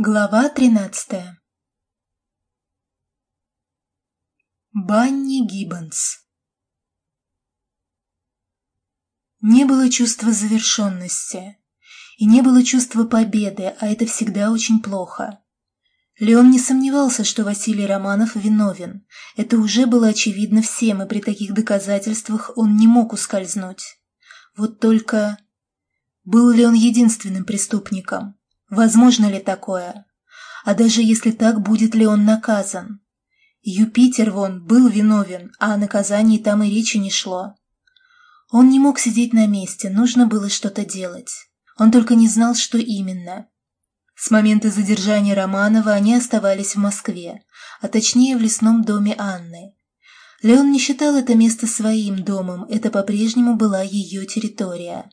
Глава тринадцатая Банни Гиббонс Не было чувства завершенности, и не было чувства победы, а это всегда очень плохо. Леон не сомневался, что Василий Романов виновен. Это уже было очевидно всем, и при таких доказательствах он не мог ускользнуть. Вот только... Был ли он единственным преступником? Возможно ли такое? А даже если так, будет ли он наказан? Юпитер вон был виновен, а о наказании там и речи не шло. Он не мог сидеть на месте, нужно было что-то делать. Он только не знал, что именно. С момента задержания Романова они оставались в Москве, а точнее в лесном доме Анны. Леон не считал это место своим домом, это по-прежнему была ее территория.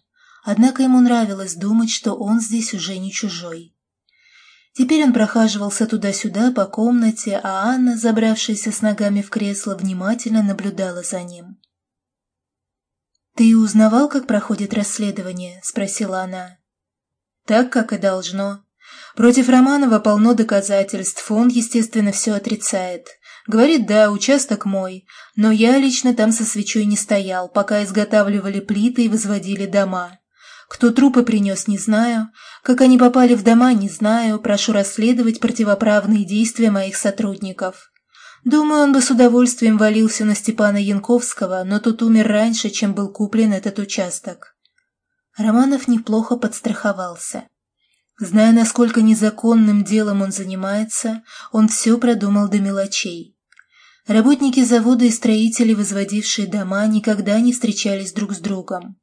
Однако ему нравилось думать, что он здесь уже не чужой. Теперь он прохаживался туда-сюда по комнате, а Анна, забравшаяся с ногами в кресло, внимательно наблюдала за ним. «Ты узнавал, как проходит расследование?» – спросила она. «Так, как и должно. Против Романова полно доказательств, он, естественно, все отрицает. Говорит, да, участок мой, но я лично там со свечой не стоял, пока изготавливали плиты и возводили дома. Кто трупы принес, не знаю. Как они попали в дома, не знаю. Прошу расследовать противоправные действия моих сотрудников. Думаю, он бы с удовольствием валился на Степана Янковского, но тот умер раньше, чем был куплен этот участок. Романов неплохо подстраховался. Зная, насколько незаконным делом он занимается, он все продумал до мелочей. Работники завода и строители, возводившие дома, никогда не встречались друг с другом.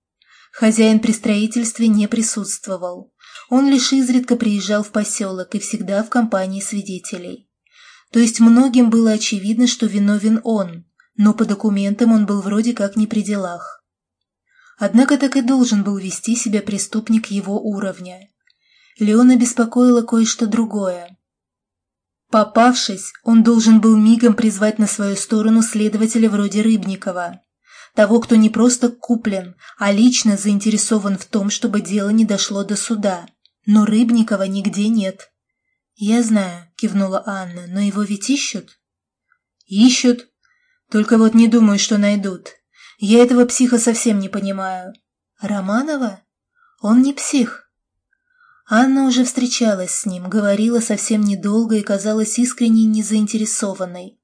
Хозяин при строительстве не присутствовал. Он лишь изредка приезжал в поселок и всегда в компании свидетелей. То есть многим было очевидно, что виновен он, но по документам он был вроде как не при делах. Однако так и должен был вести себя преступник его уровня. Леона беспокоило кое-что другое. Попавшись, он должен был мигом призвать на свою сторону следователя вроде Рыбникова того, кто не просто куплен, а лично заинтересован в том, чтобы дело не дошло до суда. Но Рыбникова нигде нет. «Я знаю», — кивнула Анна, — «но его ведь ищут?» «Ищут. Только вот не думаю, что найдут. Я этого психа совсем не понимаю». «Романова? Он не псих». Анна уже встречалась с ним, говорила совсем недолго и казалась искренне незаинтересованной.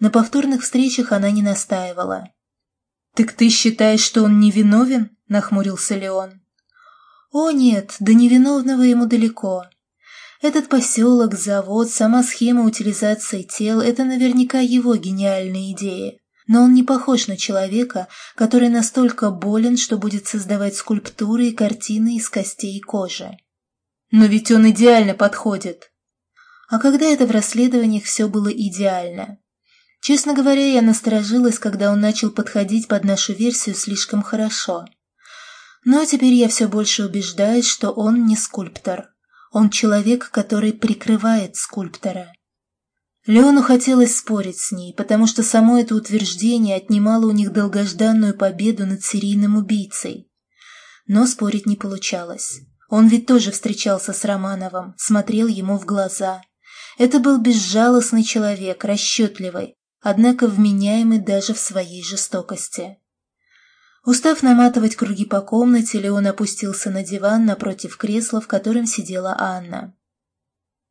На повторных встречах она не настаивала. «Так ты считаешь, что он невиновен?» – нахмурился Леон. «О нет, до невиновного ему далеко. Этот поселок, завод, сама схема утилизации тел – это наверняка его гениальная идея. Но он не похож на человека, который настолько болен, что будет создавать скульптуры и картины из костей и кожи. Но ведь он идеально подходит. А когда это в расследованиях все было идеально? Честно говоря, я насторожилась, когда он начал подходить под нашу версию слишком хорошо. Но теперь я все больше убеждаюсь, что он не скульптор. Он человек, который прикрывает скульптора. Леону хотелось спорить с ней, потому что само это утверждение отнимало у них долгожданную победу над серийным убийцей. Но спорить не получалось. Он ведь тоже встречался с Романовым, смотрел ему в глаза. Это был безжалостный человек, расчетливый, однако вменяемый даже в своей жестокости. Устав наматывать круги по комнате, Леон опустился на диван напротив кресла, в котором сидела Анна.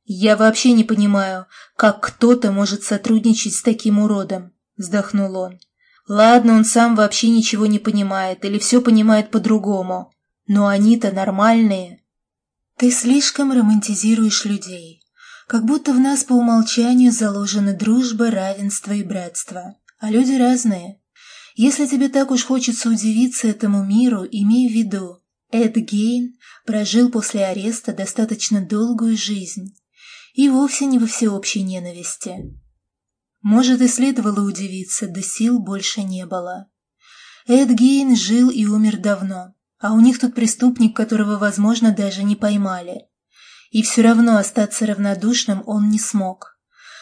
«Я вообще не понимаю, как кто-то может сотрудничать с таким уродом», — вздохнул он. «Ладно, он сам вообще ничего не понимает или все понимает по-другому, но они-то нормальные». «Ты слишком романтизируешь людей», как будто в нас по умолчанию заложены дружба, равенство и братство. А люди разные. Если тебе так уж хочется удивиться этому миру, имей в виду, Эд Гейн прожил после ареста достаточно долгую жизнь. И вовсе не во всеобщей ненависти. Может, и следовало удивиться, да сил больше не было. Эд Гейн жил и умер давно, а у них тут преступник, которого, возможно, даже не поймали. И все равно остаться равнодушным он не смог.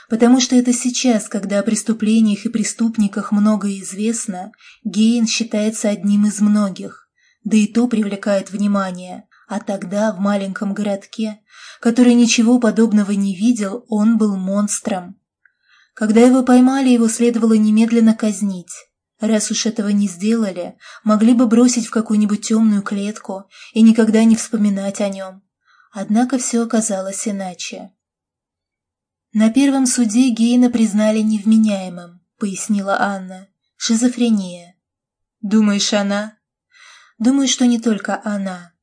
Потому что это сейчас, когда о преступлениях и преступниках многое известно, Гейн считается одним из многих, да и то привлекает внимание, А тогда, в маленьком городке, который ничего подобного не видел, он был монстром. Когда его поймали, его следовало немедленно казнить. Раз уж этого не сделали, могли бы бросить в какую-нибудь темную клетку и никогда не вспоминать о нем. Однако все оказалось иначе. «На первом суде Гейна признали невменяемым», — пояснила Анна. «Шизофрения». «Думаешь, она?» «Думаю, что не только она.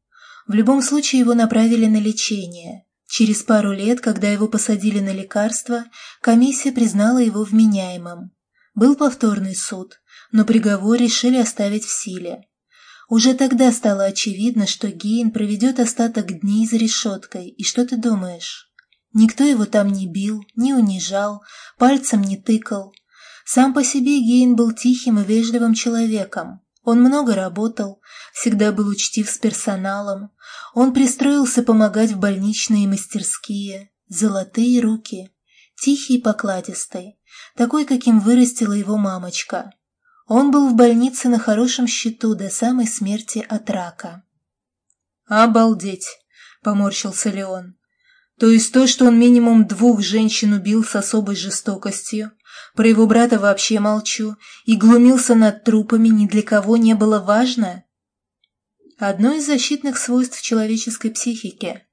В любом случае его направили на лечение. Через пару лет, когда его посадили на лекарства, комиссия признала его вменяемым. Был повторный суд, но приговор решили оставить в силе. Уже тогда стало очевидно, что Гейн проведет остаток дней за решеткой, и что ты думаешь? Никто его там не бил, не унижал, пальцем не тыкал. Сам по себе Гейн был тихим и вежливым человеком. Он много работал, всегда был учтив с персоналом. Он пристроился помогать в больничные мастерские. Золотые руки. Тихий и покладистый. Такой, каким вырастила его мамочка. Он был в больнице на хорошем счету до самой смерти от рака. «Обалдеть!» — поморщился Леон. «То есть то, что он минимум двух женщин убил с особой жестокостью, про его брата вообще молчу, и глумился над трупами ни для кого не было важно?» Одно из защитных свойств человеческой психики.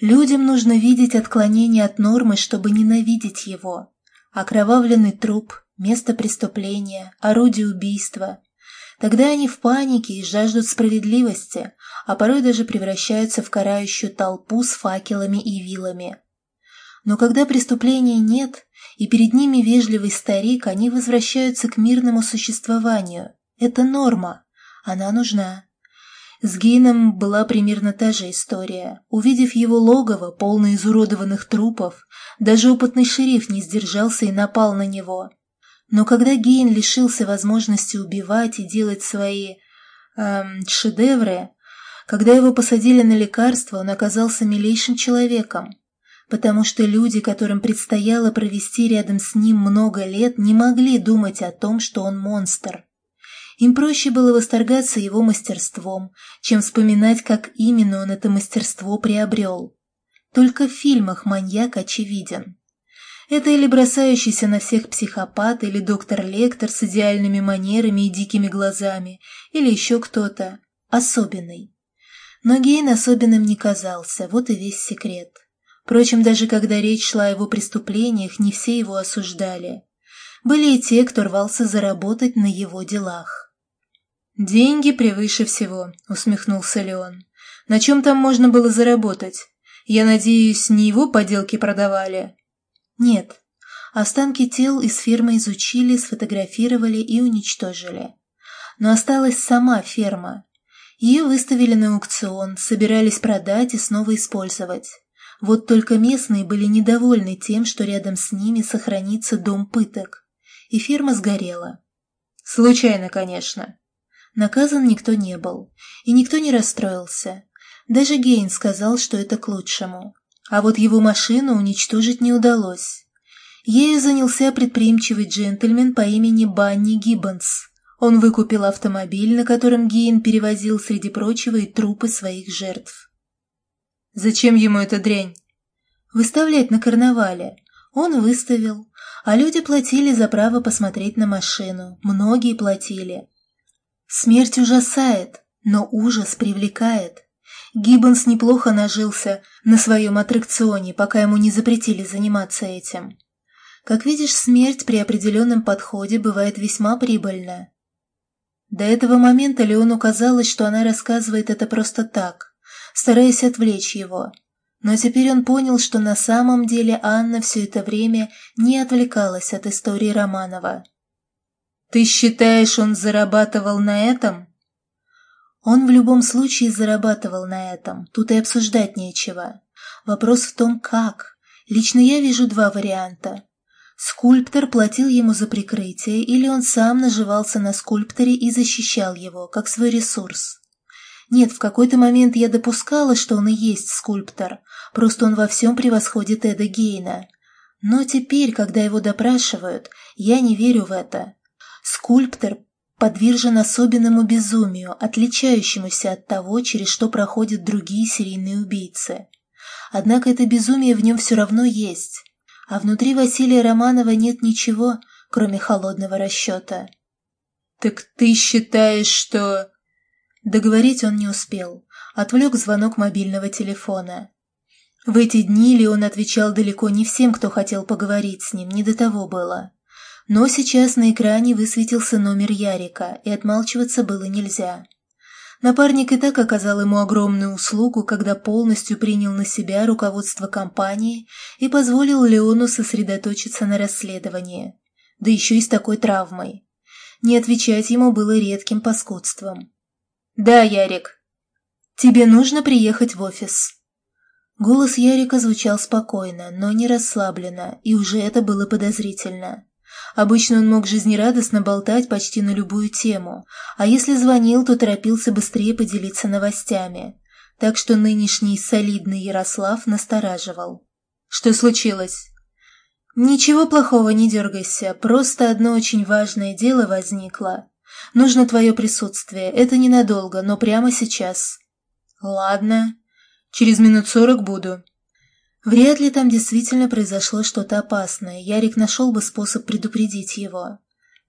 Людям нужно видеть отклонение от нормы, чтобы ненавидеть его. Окровавленный труп, место преступления, орудие убийства. Тогда они в панике и жаждут справедливости, а порой даже превращаются в карающую толпу с факелами и вилами. Но когда преступления нет, и перед ними вежливый старик, они возвращаются к мирному существованию. Это норма, она нужна. С Гейном была примерно та же история. Увидев его логово, полное изуродованных трупов, даже опытный шериф не сдержался и напал на него – но когда Гейн лишился возможности убивать и делать свои эм, шедевры, когда его посадили на лекарство, он оказался милейшим человеком, потому что люди, которым предстояло провести рядом с ним много лет, не могли думать о том, что он монстр. Им проще было восторгаться его мастерством, чем вспоминать, как именно он это мастерство приобрел. Только в фильмах маньяк очевиден. Это или бросающийся на всех психопат, или доктор-лектор с идеальными манерами и дикими глазами, или еще кто-то особенный. Но Гейн особенным не казался, вот и весь секрет. Впрочем, даже когда речь шла о его преступлениях, не все его осуждали. Были и те, кто рвался заработать на его делах. «Деньги превыше всего», — усмехнулся Леон. «На чем там можно было заработать? Я надеюсь, не его поделки продавали?» Нет. Останки тел из фермы изучили, сфотографировали и уничтожили. Но осталась сама ферма. Ее выставили на аукцион, собирались продать и снова использовать. Вот только местные были недовольны тем, что рядом с ними сохранится дом пыток. И ферма сгорела. Случайно, конечно. Наказан никто не был. И никто не расстроился. Даже Гейн сказал, что это к лучшему. А вот его машину уничтожить не удалось. Ею занялся предприимчивый джентльмен по имени Банни Гиббонс. Он выкупил автомобиль, на котором Гейн перевозил среди прочего и трупы своих жертв. «Зачем ему эта дрянь?» «Выставлять на карнавале. Он выставил, а люди платили за право посмотреть на машину. Многие платили. Смерть ужасает, но ужас привлекает. Гиббонс неплохо нажился на своем аттракционе, пока ему не запретили заниматься этим. Как видишь, смерть при определенном подходе бывает весьма прибыльна. До этого момента Леону казалось, что она рассказывает это просто так, стараясь отвлечь его. Но теперь он понял, что на самом деле Анна все это время не отвлекалась от истории Романова. «Ты считаешь, он зарабатывал на этом?» Он в любом случае зарабатывал на этом, тут и обсуждать нечего. Вопрос в том, как. Лично я вижу два варианта. Скульптор платил ему за прикрытие, или он сам наживался на скульпторе и защищал его, как свой ресурс. Нет, в какой-то момент я допускала, что он и есть скульптор, просто он во всем превосходит Эда Гейна. Но теперь, когда его допрашивают, я не верю в это. Скульптор подвержен особенному безумию, отличающемуся от того, через что проходят другие серийные убийцы. Однако это безумие в нем все равно есть, а внутри Василия Романова нет ничего, кроме холодного расчета. «Так ты считаешь, что...» Договорить он не успел. Отвлек звонок мобильного телефона. В эти дни Леон отвечал далеко не всем, кто хотел поговорить с ним, не до того было. Но сейчас на экране высветился номер Ярика, и отмалчиваться было нельзя. Напарник и так оказал ему огромную услугу, когда полностью принял на себя руководство компании и позволил Леону сосредоточиться на расследовании. Да еще и с такой травмой. Не отвечать ему было редким паскудством. «Да, Ярик. Тебе нужно приехать в офис». Голос Ярика звучал спокойно, но не расслабленно, и уже это было подозрительно. Обычно он мог жизнерадостно болтать почти на любую тему, а если звонил, то торопился быстрее поделиться новостями. Так что нынешний солидный Ярослав настораживал. «Что случилось?» «Ничего плохого, не дергайся, просто одно очень важное дело возникло. Нужно твое присутствие, это ненадолго, но прямо сейчас». «Ладно, через минут сорок буду», Вряд ли там действительно произошло что-то опасное, Ярик нашел бы способ предупредить его.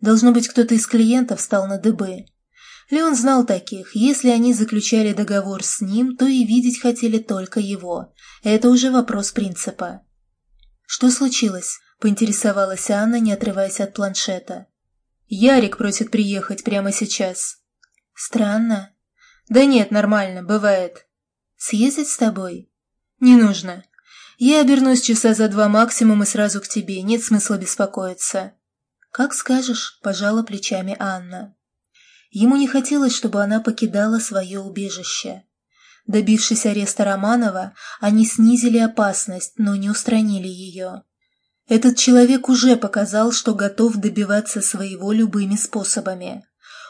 Должно быть, кто-то из клиентов стал на дыбы. Леон знал таких, если они заключали договор с ним, то и видеть хотели только его. Это уже вопрос принципа. «Что случилось?» – поинтересовалась Анна, не отрываясь от планшета. «Ярик просит приехать прямо сейчас». «Странно». «Да нет, нормально, бывает». «Съездить с тобой?» «Не нужно. Я обернусь часа за два максимум и сразу к тебе, нет смысла беспокоиться». «Как скажешь», – пожала плечами Анна. Ему не хотелось, чтобы она покидала свое убежище. Добившись ареста Романова, они снизили опасность, но не устранили ее. Этот человек уже показал, что готов добиваться своего любыми способами.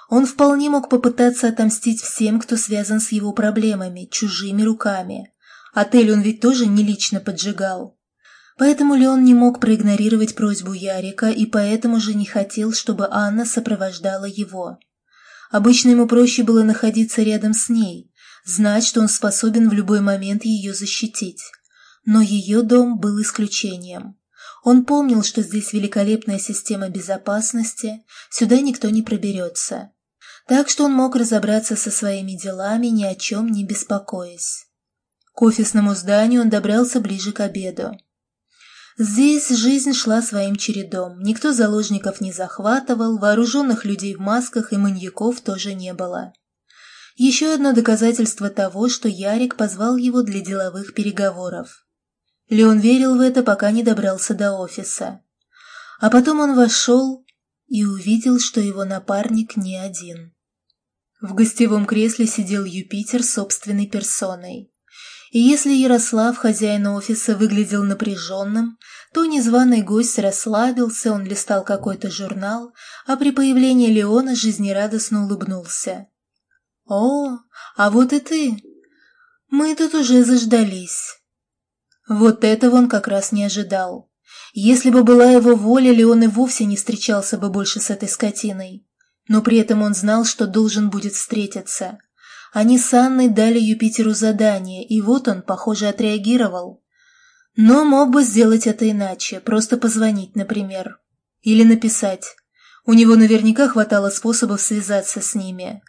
Он вполне мог попытаться отомстить всем, кто связан с его проблемами, чужими руками. Отель он ведь тоже не лично поджигал. Поэтому Леон не мог проигнорировать просьбу Ярика и поэтому же не хотел, чтобы Анна сопровождала его. Обычно ему проще было находиться рядом с ней, знать, что он способен в любой момент ее защитить. Но ее дом был исключением. Он помнил, что здесь великолепная система безопасности, сюда никто не проберется. Так что он мог разобраться со своими делами, ни о чем не беспокоясь. К офисному зданию он добрался ближе к обеду. Здесь жизнь шла своим чередом. Никто заложников не захватывал, вооруженных людей в масках и маньяков тоже не было. Еще одно доказательство того, что Ярик позвал его для деловых переговоров. Леон верил в это, пока не добрался до офиса. А потом он вошел и увидел, что его напарник не один. В гостевом кресле сидел Юпитер собственной персоной. И если Ярослав, хозяин офиса, выглядел напряженным, то незваный гость расслабился, он листал какой-то журнал, а при появлении Леона жизнерадостно улыбнулся. «О, а вот и ты! Мы тут уже заждались!» Вот этого он как раз не ожидал. Если бы была его воля, Леон и вовсе не встречался бы больше с этой скотиной. Но при этом он знал, что должен будет встретиться. Они с Анной дали Юпитеру задание, и вот он, похоже, отреагировал. Но мог бы сделать это иначе, просто позвонить, например. Или написать. У него наверняка хватало способов связаться с ними.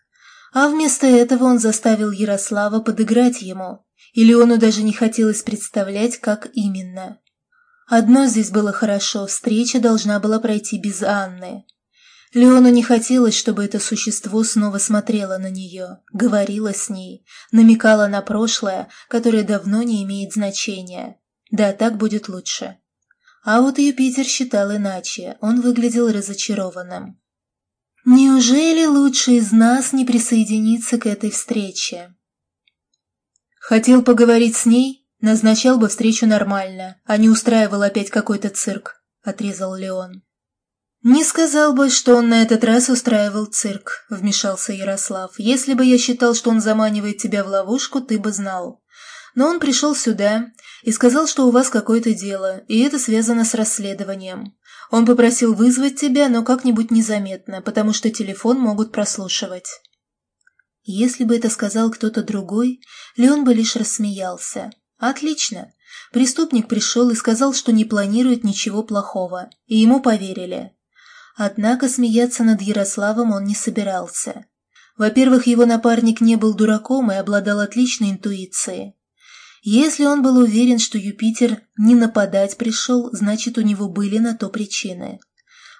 А вместо этого он заставил Ярослава подыграть ему, и Леону даже не хотелось представлять, как именно. Одно здесь было хорошо, встреча должна была пройти без Анны. Леону не хотелось, чтобы это существо снова смотрело на нее, говорило с ней, намекало на прошлое, которое давно не имеет значения. Да, так будет лучше. А вот Юпитер считал иначе, он выглядел разочарованным. Неужели лучший из нас не присоединится к этой встрече? Хотел поговорить с ней? Назначал бы встречу нормально, а не устраивал опять какой-то цирк, отрезал Леон. «Не сказал бы, что он на этот раз устраивал цирк», — вмешался Ярослав. «Если бы я считал, что он заманивает тебя в ловушку, ты бы знал. Но он пришел сюда и сказал, что у вас какое-то дело, и это связано с расследованием. Он попросил вызвать тебя, но как-нибудь незаметно, потому что телефон могут прослушивать». Если бы это сказал кто-то другой, Леон бы лишь рассмеялся. «Отлично. Преступник пришел и сказал, что не планирует ничего плохого, и ему поверили. Однако смеяться над Ярославом он не собирался. Во-первых, его напарник не был дураком и обладал отличной интуицией. Если он был уверен, что Юпитер не нападать пришел, значит, у него были на то причины.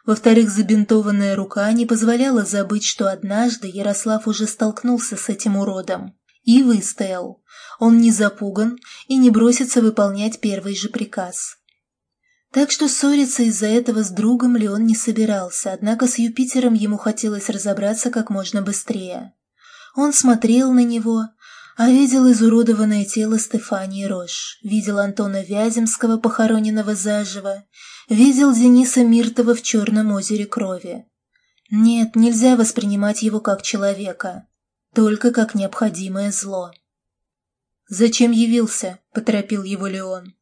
Во-вторых, забинтованная рука не позволяла забыть, что однажды Ярослав уже столкнулся с этим уродом. И выстоял. Он не запуган и не бросится выполнять первый же приказ. Так что ссориться из-за этого с другом Леон не собирался, однако с Юпитером ему хотелось разобраться как можно быстрее. Он смотрел на него, а видел изуродованное тело Стефании Рош, видел Антона Вяземского, похороненного заживо, видел Дениса Миртова в Черном озере крови. Нет, нельзя воспринимать его как человека, только как необходимое зло. «Зачем явился?» — поторопил его Леон.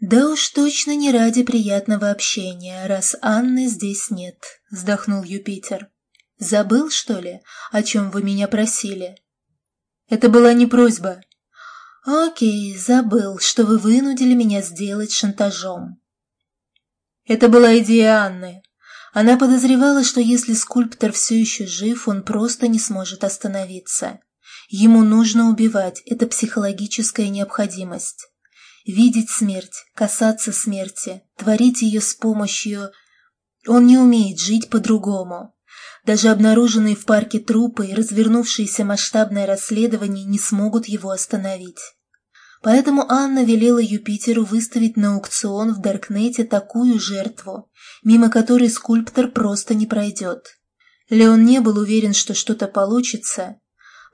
«Да уж точно не ради приятного общения, раз Анны здесь нет», — вздохнул Юпитер. «Забыл, что ли, о чем вы меня просили?» «Это была не просьба». «Окей, забыл, что вы вынудили меня сделать шантажом». Это была идея Анны. Она подозревала, что если скульптор все еще жив, он просто не сможет остановиться. Ему нужно убивать, это психологическая необходимость. Видеть смерть, касаться смерти, творить ее с помощью... Он не умеет жить по-другому. Даже обнаруженные в парке трупы и развернувшееся масштабное расследование не смогут его остановить. Поэтому Анна велела Юпитеру выставить на аукцион в Даркнете такую жертву, мимо которой скульптор просто не пройдет. Леон не был уверен, что что-то получится,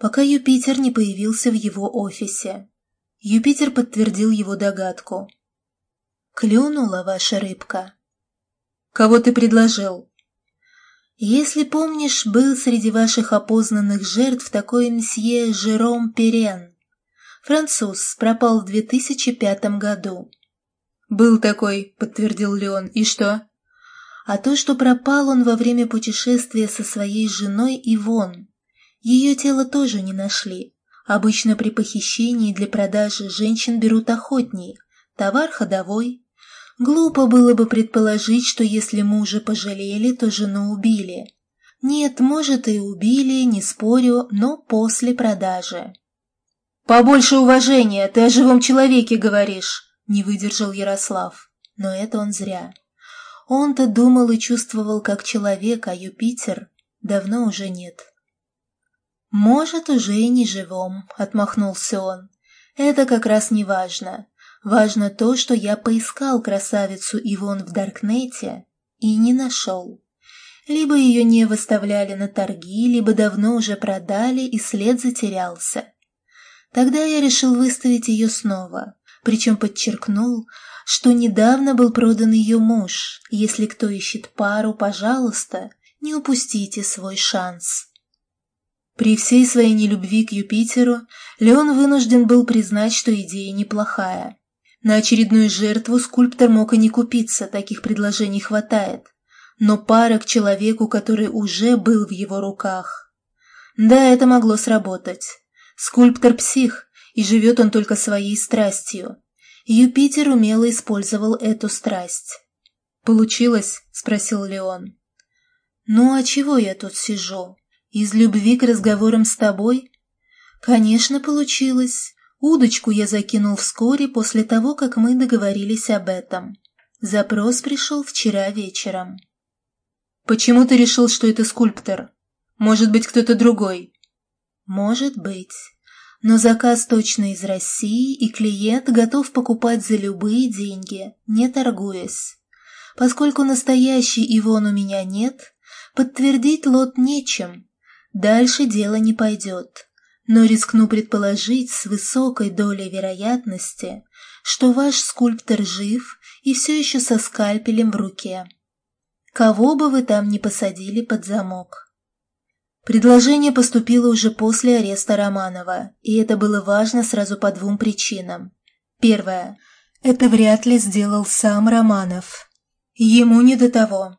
пока Юпитер не появился в его офисе. Юпитер подтвердил его догадку. «Клюнула ваша рыбка». «Кого ты предложил?» «Если помнишь, был среди ваших опознанных жертв такой мсье Жером Перен. Француз, пропал в 2005 году». «Был такой», — подтвердил Леон. «И что?» «А то, что пропал он во время путешествия со своей женой Ивон. Ее тело тоже не нашли. Обычно при похищении для продажи женщин берут охотней. Товар ходовой. Глупо было бы предположить, что если мужа пожалели, то жену убили. Нет, может и убили, не спорю, но после продажи. «Побольше уважения, ты о живом человеке говоришь», — не выдержал Ярослав. Но это он зря. Он-то думал и чувствовал как человек, а Юпитер давно уже нет. «Может, уже и не живом», — отмахнулся он. «Это как раз не важно. Важно то, что я поискал красавицу Ивон в Даркнете и не нашел. Либо ее не выставляли на торги, либо давно уже продали, и след затерялся. Тогда я решил выставить ее снова, причем подчеркнул, что недавно был продан ее муж. Если кто ищет пару, пожалуйста, не упустите свой шанс. При всей своей нелюбви к Юпитеру Леон вынужден был признать, что идея неплохая. На очередную жертву скульптор мог и не купиться, таких предложений хватает. Но пара к человеку, который уже был в его руках. Да, это могло сработать. Скульптор псих, и живет он только своей страстью. Юпитер умело использовал эту страсть. «Получилось?» — спросил Леон. «Ну а чего я тут сижу?» Из любви к разговорам с тобой? Конечно, получилось. Удочку я закинул вскоре после того, как мы договорились об этом. Запрос пришел вчера вечером. Почему ты решил, что это скульптор? Может быть, кто-то другой? Может быть. Но заказ точно из России, и клиент готов покупать за любые деньги, не торгуясь. Поскольку настоящий Ивон у меня нет, подтвердить лот нечем, Дальше дело не пойдет, но рискну предположить с высокой долей вероятности, что ваш скульптор жив и все еще со скальпелем в руке. Кого бы вы там ни посадили под замок. Предложение поступило уже после ареста Романова, и это было важно сразу по двум причинам. Первое. Это вряд ли сделал сам Романов. Ему не до того.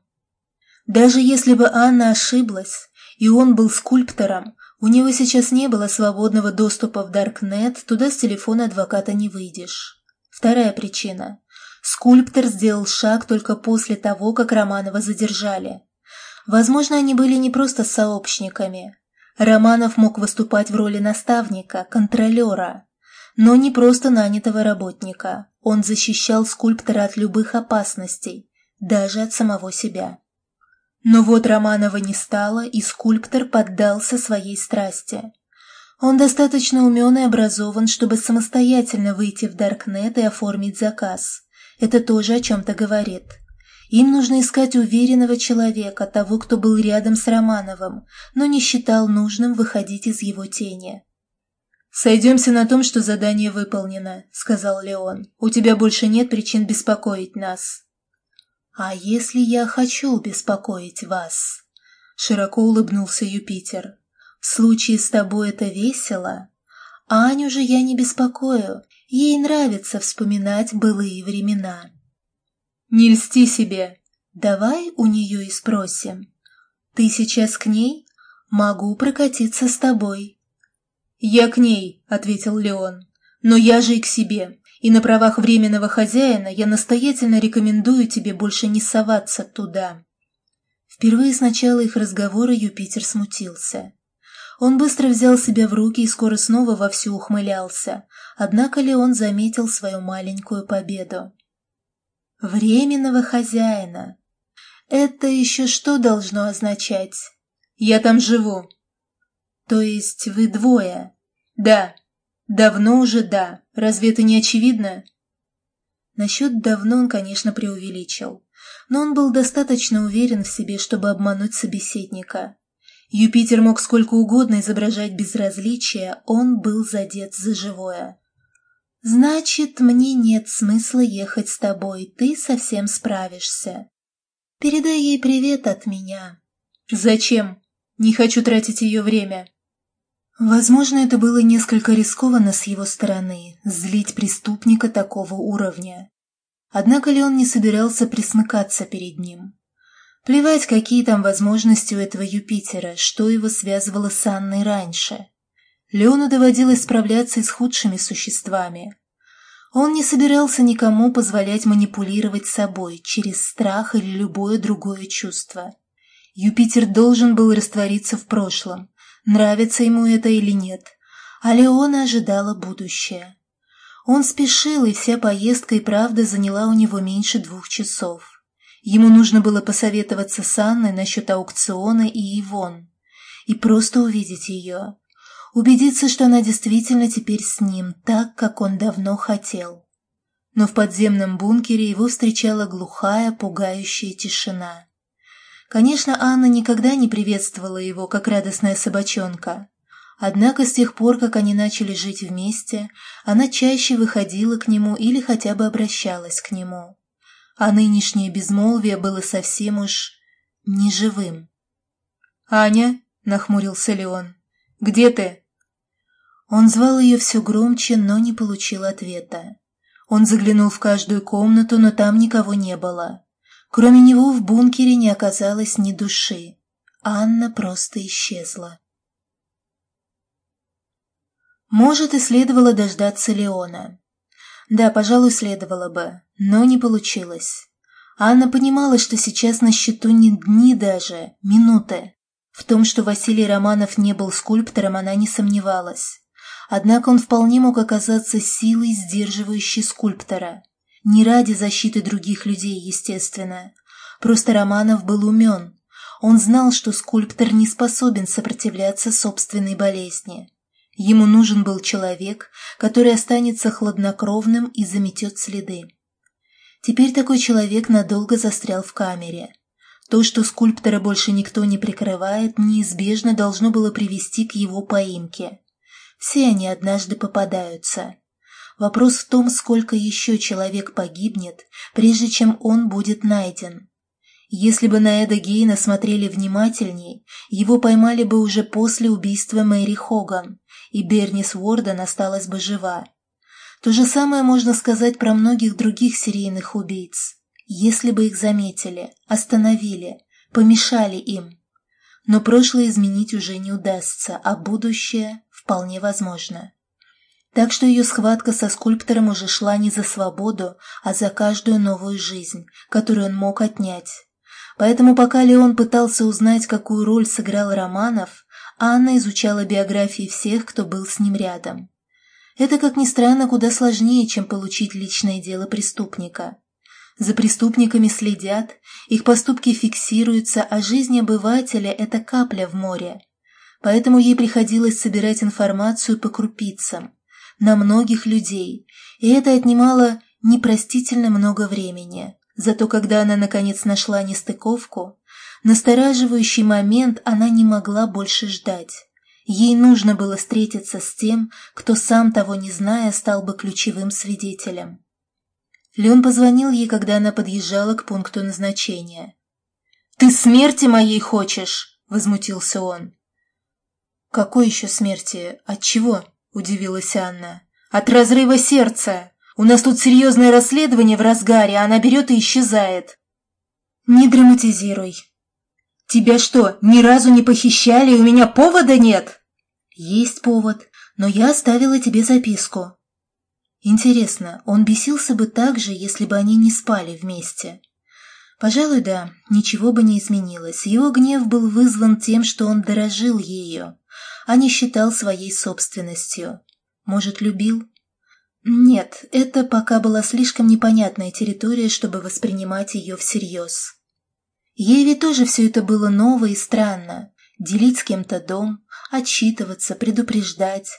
Даже если бы Анна ошиблась, и он был скульптором, у него сейчас не было свободного доступа в Даркнет, туда с телефона адвоката не выйдешь. Вторая причина. Скульптор сделал шаг только после того, как Романова задержали. Возможно, они были не просто сообщниками. Романов мог выступать в роли наставника, контролера, но не просто нанятого работника. Он защищал скульптора от любых опасностей, даже от самого себя. Но вот Романова не стало, и скульптор поддался своей страсти. Он достаточно умен и образован, чтобы самостоятельно выйти в Даркнет и оформить заказ. Это тоже о чем-то говорит. Им нужно искать уверенного человека, того, кто был рядом с Романовым, но не считал нужным выходить из его тени. «Сойдемся на том, что задание выполнено», — сказал Леон. «У тебя больше нет причин беспокоить нас». «А если я хочу беспокоить вас?» Широко улыбнулся Юпитер. «В случае с тобой это весело. Аню же я не беспокою. Ей нравится вспоминать былые времена». «Не льсти себе!» «Давай у нее и спросим. Ты сейчас к ней? Могу прокатиться с тобой». «Я к ней», — ответил Леон. «Но я же и к себе и на правах временного хозяина я настоятельно рекомендую тебе больше не соваться туда». Впервые с начала их разговора Юпитер смутился. Он быстро взял себя в руки и скоро снова вовсю ухмылялся, однако Леон заметил свою маленькую победу. «Временного хозяина. Это еще что должно означать? Я там живу». «То есть вы двое?» «Да», Давно уже да. Разве это не очевидно? Насчет «давно» он, конечно, преувеличил. Но он был достаточно уверен в себе, чтобы обмануть собеседника. Юпитер мог сколько угодно изображать безразличие, он был задет за живое. «Значит, мне нет смысла ехать с тобой, ты совсем справишься. Передай ей привет от меня». «Зачем? Не хочу тратить ее время». Возможно, это было несколько рискованно с его стороны – злить преступника такого уровня. Однако Леон не собирался присмыкаться перед ним. Плевать, какие там возможности у этого Юпитера, что его связывало с Анной раньше. Леону доводилось справляться и с худшими существами. Он не собирался никому позволять манипулировать собой через страх или любое другое чувство. Юпитер должен был раствориться в прошлом, нравится ему это или нет. А Леона ожидала будущее. Он спешил, и вся поездка и правда заняла у него меньше двух часов. Ему нужно было посоветоваться с Анной насчет аукциона и Ивон. И просто увидеть ее. Убедиться, что она действительно теперь с ним, так, как он давно хотел. Но в подземном бункере его встречала глухая, пугающая тишина. Конечно, Анна никогда не приветствовала его, как радостная собачонка. Однако с тех пор, как они начали жить вместе, она чаще выходила к нему или хотя бы обращалась к нему. А нынешнее безмолвие было совсем уж неживым. «Аня?» — нахмурился Леон. «Где ты?» Он звал ее все громче, но не получил ответа. Он заглянул в каждую комнату, но там никого не было. Кроме него в бункере не оказалось ни души. Анна просто исчезла. Может, и следовало дождаться Леона. Да, пожалуй, следовало бы, но не получилось. Анна понимала, что сейчас на счету не дни даже, минуты. В том, что Василий Романов не был скульптором, она не сомневалась. Однако он вполне мог оказаться силой, сдерживающей скульптора. Не ради защиты других людей, естественно. Просто Романов был умен. Он знал, что скульптор не способен сопротивляться собственной болезни. Ему нужен был человек, который останется хладнокровным и заметет следы. Теперь такой человек надолго застрял в камере. То, что скульптора больше никто не прикрывает, неизбежно должно было привести к его поимке. Все они однажды попадаются. Вопрос в том, сколько еще человек погибнет, прежде чем он будет найден. Если бы на Эда Гейна смотрели внимательней, его поймали бы уже после убийства Мэри Хоган, и Бернис Уорден осталась бы жива. То же самое можно сказать про многих других серийных убийц. если бы их заметили, остановили, помешали им. Но прошлое изменить уже не удастся, а будущее вполне возможно. Так что ее схватка со скульптором уже шла не за свободу, а за каждую новую жизнь, которую он мог отнять. Поэтому пока Леон пытался узнать, какую роль сыграл Романов, Анна изучала биографии всех, кто был с ним рядом. Это, как ни странно, куда сложнее, чем получить личное дело преступника. За преступниками следят, их поступки фиксируются, а жизнь обывателя – это капля в море. Поэтому ей приходилось собирать информацию по крупицам, на многих людей, и это отнимало непростительно много времени. Зато когда она наконец нашла нестыковку, настораживающий момент она не могла больше ждать. Ей нужно было встретиться с тем, кто сам того не зная стал бы ключевым свидетелем. Леон позвонил ей, когда она подъезжала к пункту назначения. «Ты смерти моей хочешь?» – возмутился он. «Какой еще смерти? От чего?» – удивилась Анна. «От разрыва сердца. У нас тут серьезное расследование в разгаре, а она берет и исчезает». «Не драматизируй». «Тебя что, ни разу не похищали, у меня повода нет?» «Есть повод, но я оставила тебе записку. Интересно, он бесился бы так же, если бы они не спали вместе? Пожалуй, да, ничего бы не изменилось. Его гнев был вызван тем, что он дорожил ею, а не считал своей собственностью. Может, любил? Нет, это пока была слишком непонятная территория, чтобы воспринимать ее всерьез. Ей ведь тоже все это было ново и странно. Делить с кем-то дом, отчитываться, предупреждать.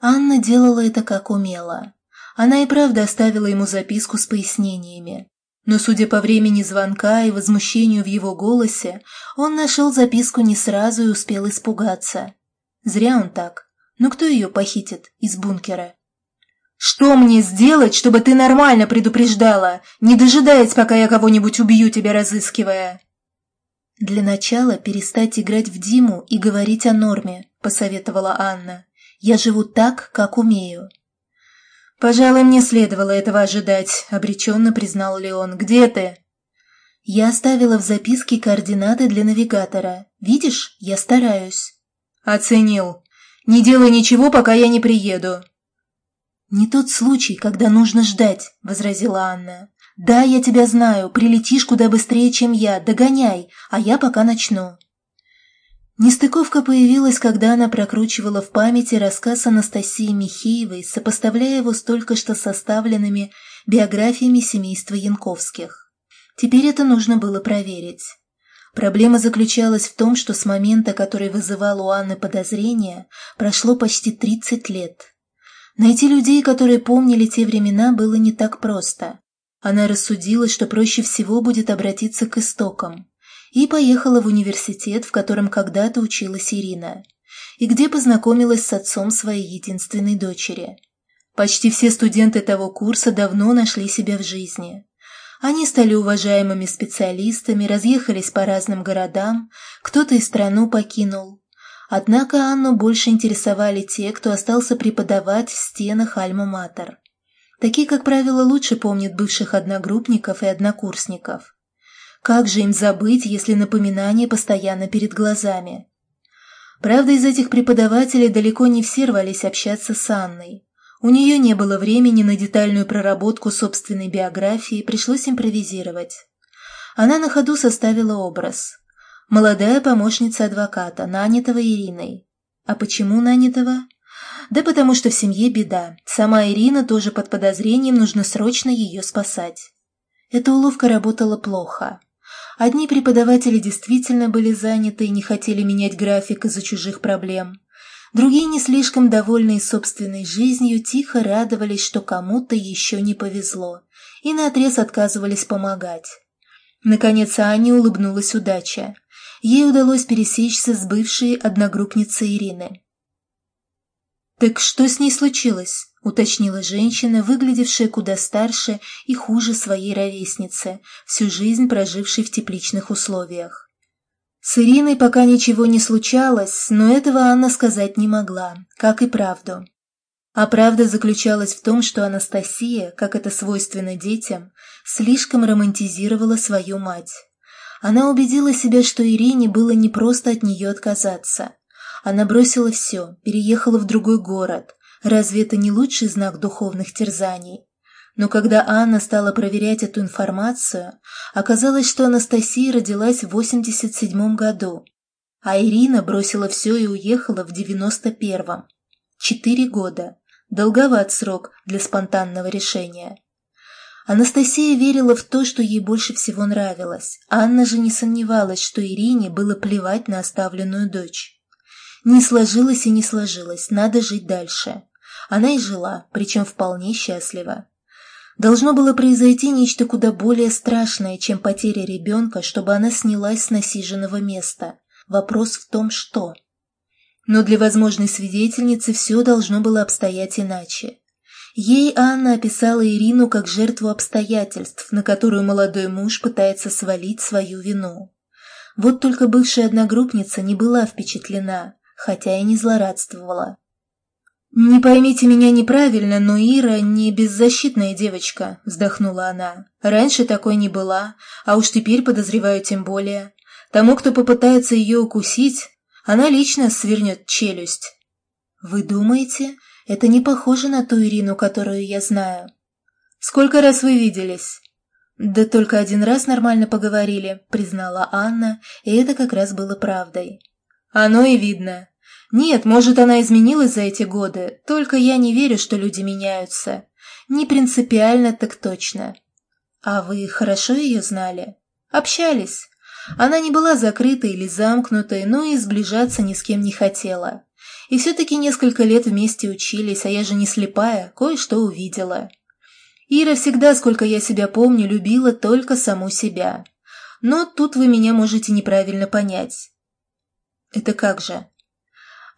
Анна делала это как умела. Она и правда оставила ему записку с пояснениями. Но, судя по времени звонка и возмущению в его голосе, он нашел записку не сразу и успел испугаться. Зря он так. Но кто ее похитит из бункера? «Что мне сделать, чтобы ты нормально предупреждала, не дожидаясь, пока я кого-нибудь убью тебя, разыскивая?» «Для начала перестать играть в Диму и говорить о норме», — посоветовала Анна. «Я живу так, как умею. «Пожалуй, мне следовало этого ожидать», — обреченно признал Леон. «Где ты?» «Я оставила в записке координаты для навигатора. Видишь, я стараюсь». «Оценил. Не делай ничего, пока я не приеду». «Не тот случай, когда нужно ждать», — возразила Анна. «Да, я тебя знаю, прилетишь куда быстрее, чем я, догоняй, а я пока начну». Нестыковка появилась, когда она прокручивала в памяти рассказ Анастасии Михеевой, сопоставляя его с только что составленными биографиями семейства Янковских. Теперь это нужно было проверить. Проблема заключалась в том, что с момента, который вызывал у Анны подозрения, прошло почти 30 лет. Найти людей, которые помнили те времена, было не так просто. Она рассудила, что проще всего будет обратиться к истокам, и поехала в университет, в котором когда-то училась Ирина, и где познакомилась с отцом своей единственной дочери. Почти все студенты того курса давно нашли себя в жизни. Они стали уважаемыми специалистами, разъехались по разным городам, кто-то и страну покинул. Однако Анну больше интересовали те, кто остался преподавать в стенах Альма-Матер. Такие, как правило, лучше помнят бывших одногруппников и однокурсников. Как же им забыть, если напоминание постоянно перед глазами? Правда, из этих преподавателей далеко не все рвались общаться с Анной. У нее не было времени на детальную проработку собственной биографии, пришлось импровизировать. Она на ходу составила образ. Молодая помощница адвоката, нанятого Ириной. А почему нанятого? Да потому что в семье беда. Сама Ирина тоже под подозрением, нужно срочно ее спасать. Эта уловка работала плохо. Одни преподаватели действительно были заняты и не хотели менять график из-за чужих проблем. Другие, не слишком довольные собственной жизнью, тихо радовались, что кому-то еще не повезло, и наотрез отказывались помогать. Наконец Ане улыбнулась удача. Ей удалось пересечься с бывшей одногруппницей Ирины. «Так что с ней случилось?» — уточнила женщина, выглядевшая куда старше и хуже своей ровесницы, всю жизнь прожившей в тепличных условиях. С Ириной пока ничего не случалось, но этого Анна сказать не могла, как и правду. А правда заключалась в том, что Анастасия, как это свойственно детям, слишком романтизировала свою мать. Она убедила себя, что Ирине было не просто от нее отказаться. Она бросила все, переехала в другой город. Разве это не лучший знак духовных терзаний? Но когда Анна стала проверять эту информацию, оказалось, что Анастасия родилась в 87 году, а Ирина бросила все и уехала в 91-м. Четыре года. Долговат срок для спонтанного решения. Анастасия верила в то, что ей больше всего нравилось. Анна же не сомневалась, что Ирине было плевать на оставленную дочь. Не сложилось и не сложилось, надо жить дальше. Она и жила, причем вполне счастливо. Должно было произойти нечто куда более страшное, чем потеря ребенка, чтобы она снялась с насиженного места. Вопрос в том, что. Но для возможной свидетельницы все должно было обстоять иначе. Ей Анна описала Ирину как жертву обстоятельств, на которую молодой муж пытается свалить свою вину. Вот только бывшая одногруппница не была впечатлена, хотя и не злорадствовала. «Не поймите меня неправильно, но Ира не беззащитная девочка», — вздохнула она. «Раньше такой не была, а уж теперь подозреваю тем более. Тому, кто попытается ее укусить, она лично свернет челюсть». «Вы думаете? Это не похоже на ту Ирину, которую я знаю». «Сколько раз вы виделись?» «Да только один раз нормально поговорили», — признала Анна, и это как раз было правдой. «Оно и видно. Нет, может, она изменилась за эти годы, только я не верю, что люди меняются. Не принципиально, так точно. А вы хорошо ее знали? Общались. Она не была закрытой или замкнутой, но и сближаться ни с кем не хотела. И все-таки несколько лет вместе учились, а я же не слепая, кое-что увидела. Ира всегда, сколько я себя помню, любила только саму себя. Но тут вы меня можете неправильно понять. Это как же?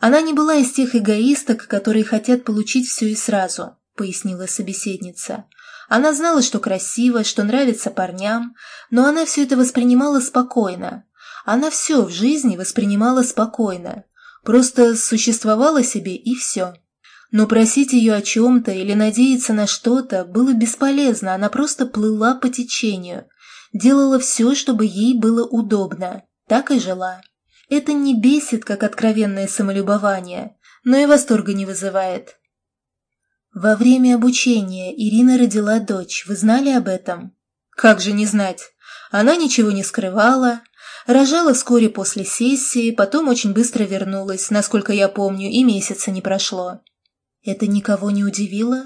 Она не была из тех эгоисток, которые хотят получить все и сразу, пояснила собеседница. Она знала, что красиво, что нравится парням, но она все это воспринимала спокойно. Она все в жизни воспринимала спокойно. Просто существовала себе и все. Но просить ее о чем-то или надеяться на что-то было бесполезно, она просто плыла по течению, делала все, чтобы ей было удобно, так и жила. Это не бесит, как откровенное самолюбование, но и восторга не вызывает. Во время обучения Ирина родила дочь, вы знали об этом? Как же не знать? Она ничего не скрывала, рожала вскоре после сессии, потом очень быстро вернулась, насколько я помню, и месяца не прошло. Это никого не удивило?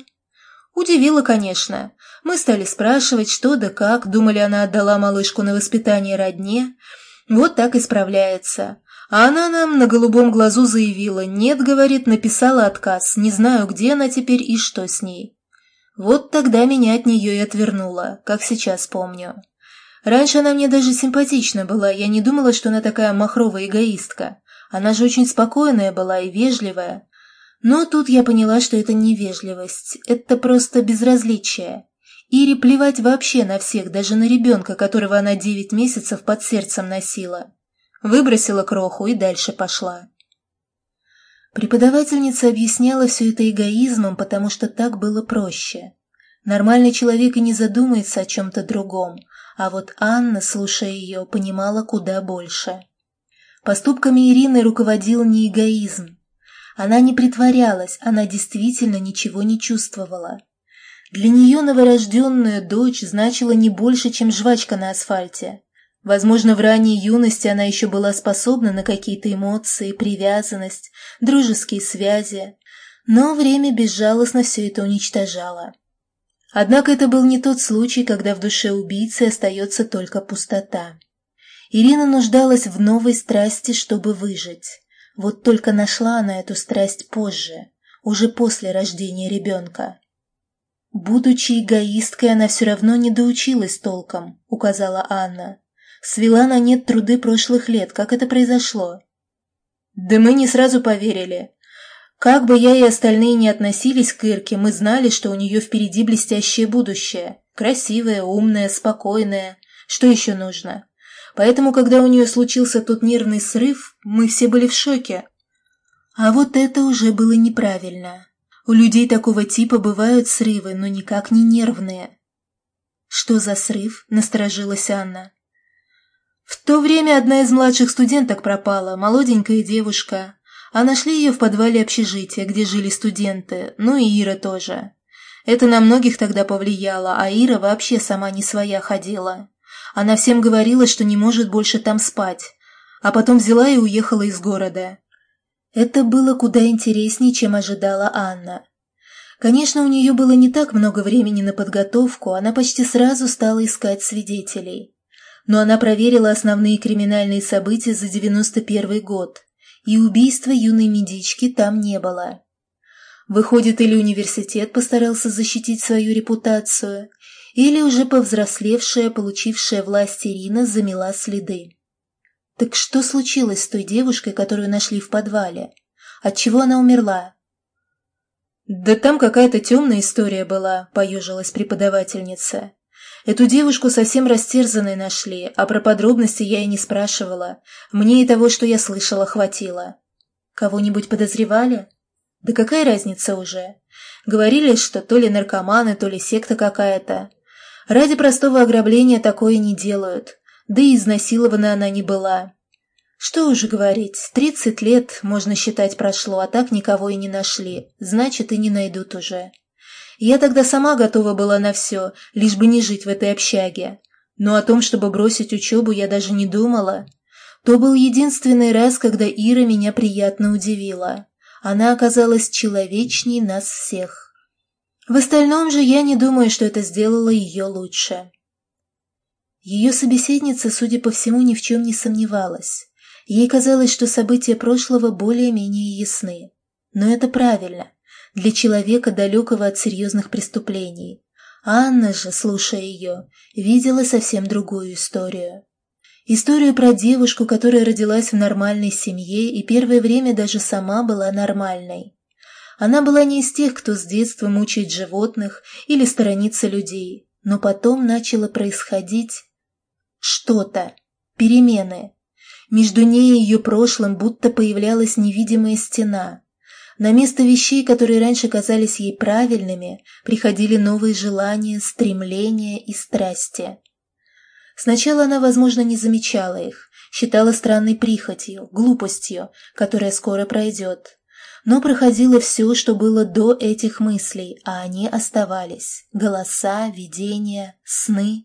Удивило, конечно. Мы стали спрашивать, что да как, думали, она отдала малышку на воспитание родне, вот так и справляется. А она нам на голубом глазу заявила, нет, говорит, написала отказ, не знаю, где она теперь и что с ней. Вот тогда меня от нее и отвернула, как сейчас помню. Раньше она мне даже симпатична была, я не думала, что она такая махровая эгоистка. Она же очень спокойная была и вежливая. Но тут я поняла, что это не вежливость, это просто безразличие. Ире плевать вообще на всех, даже на ребенка, которого она девять месяцев под сердцем носила. Выбросила кроху и дальше пошла. Преподавательница объясняла все это эгоизмом, потому что так было проще. Нормальный человек и не задумается о чем-то другом, а вот Анна, слушая ее, понимала куда больше. Поступками Ирины руководил не эгоизм. Она не притворялась, она действительно ничего не чувствовала. Для нее новорожденная дочь значила не больше, чем жвачка на асфальте. Возможно, в ранней юности она еще была способна на какие-то эмоции, привязанность, дружеские связи, но время безжалостно все это уничтожало. Однако это был не тот случай, когда в душе убийцы остается только пустота. Ирина нуждалась в новой страсти, чтобы выжить. Вот только нашла она эту страсть позже, уже после рождения ребенка. «Будучи эгоисткой, она все равно не доучилась толком», — указала Анна. «Свела на нет труды прошлых лет. Как это произошло?» «Да мы не сразу поверили. Как бы я и остальные не относились к Ирке, мы знали, что у нее впереди блестящее будущее. Красивое, умное, спокойное. Что еще нужно? Поэтому, когда у нее случился тот нервный срыв, мы все были в шоке. А вот это уже было неправильно. У людей такого типа бывают срывы, но никак не нервные. «Что за срыв?» – насторожилась Анна. В то время одна из младших студенток пропала, молоденькая девушка. А нашли ее в подвале общежития, где жили студенты, ну и Ира тоже. Это на многих тогда повлияло, а Ира вообще сама не своя ходила. Она всем говорила, что не может больше там спать, а потом взяла и уехала из города. Это было куда интереснее, чем ожидала Анна. Конечно, у нее было не так много времени на подготовку, она почти сразу стала искать свидетелей. Но она проверила основные криминальные события за 91 год, и убийства юной медички там не было. Выходит, или университет постарался защитить свою репутацию, или уже повзрослевшая, получившая власть Ирина замела следы. Так что случилось с той девушкой, которую нашли в подвале? Отчего она умерла? «Да там какая-то темная история была», — поежилась преподавательница. «Эту девушку совсем растерзанной нашли, а про подробности я и не спрашивала. Мне и того, что я слышала, хватило». «Кого-нибудь подозревали?» «Да какая разница уже?» Говорили, что то ли наркоманы, то ли секта какая-то. Ради простого ограбления такое не делают. Да и изнасилована она не была. Что уже говорить, тридцать лет, можно считать, прошло, а так никого и не нашли. Значит, и не найдут уже. Я тогда сама готова была на все, лишь бы не жить в этой общаге. Но о том, чтобы бросить учебу, я даже не думала. То был единственный раз, когда Ира меня приятно удивила. Она оказалась человечней нас всех. В остальном же я не думаю, что это сделало ее лучше. Ее собеседница, судя по всему, ни в чем не сомневалась. Ей казалось, что события прошлого более-менее ясны. Но это правильно, для человека, далекого от серьезных преступлений. Анна же, слушая ее, видела совсем другую историю. Историю про девушку, которая родилась в нормальной семье и первое время даже сама была нормальной. Она была не из тех, кто с детства мучает животных или сторонится людей, но потом начало происходить что-то, перемены. Между ней и ее прошлым будто появлялась невидимая стена. На место вещей, которые раньше казались ей правильными, приходили новые желания, стремления и страсти. Сначала она, возможно, не замечала их, считала странной прихотью, глупостью, которая скоро пройдет. Но проходило все, что было до этих мыслей, а они оставались. Голоса, видения, сны.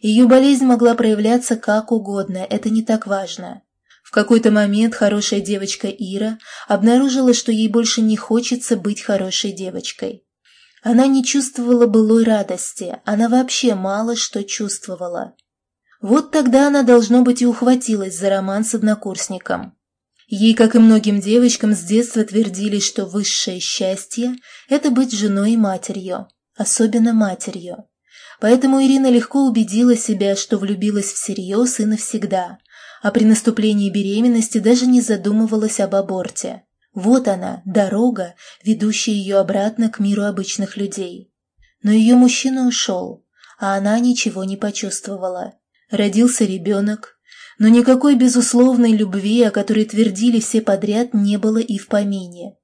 Ее болезнь могла проявляться как угодно, это не так важно. В какой-то момент хорошая девочка Ира обнаружила, что ей больше не хочется быть хорошей девочкой. Она не чувствовала былой радости, она вообще мало что чувствовала. Вот тогда она, должно быть, и ухватилась за роман с однокурсником. Ей, как и многим девочкам, с детства твердили, что высшее счастье – это быть женой и матерью, особенно матерью. Поэтому Ирина легко убедила себя, что влюбилась всерьез и навсегда, а при наступлении беременности даже не задумывалась об аборте. Вот она, дорога, ведущая ее обратно к миру обычных людей. Но ее мужчина ушел, а она ничего не почувствовала. Родился ребенок, но никакой безусловной любви, о которой твердили все подряд, не было и в помине.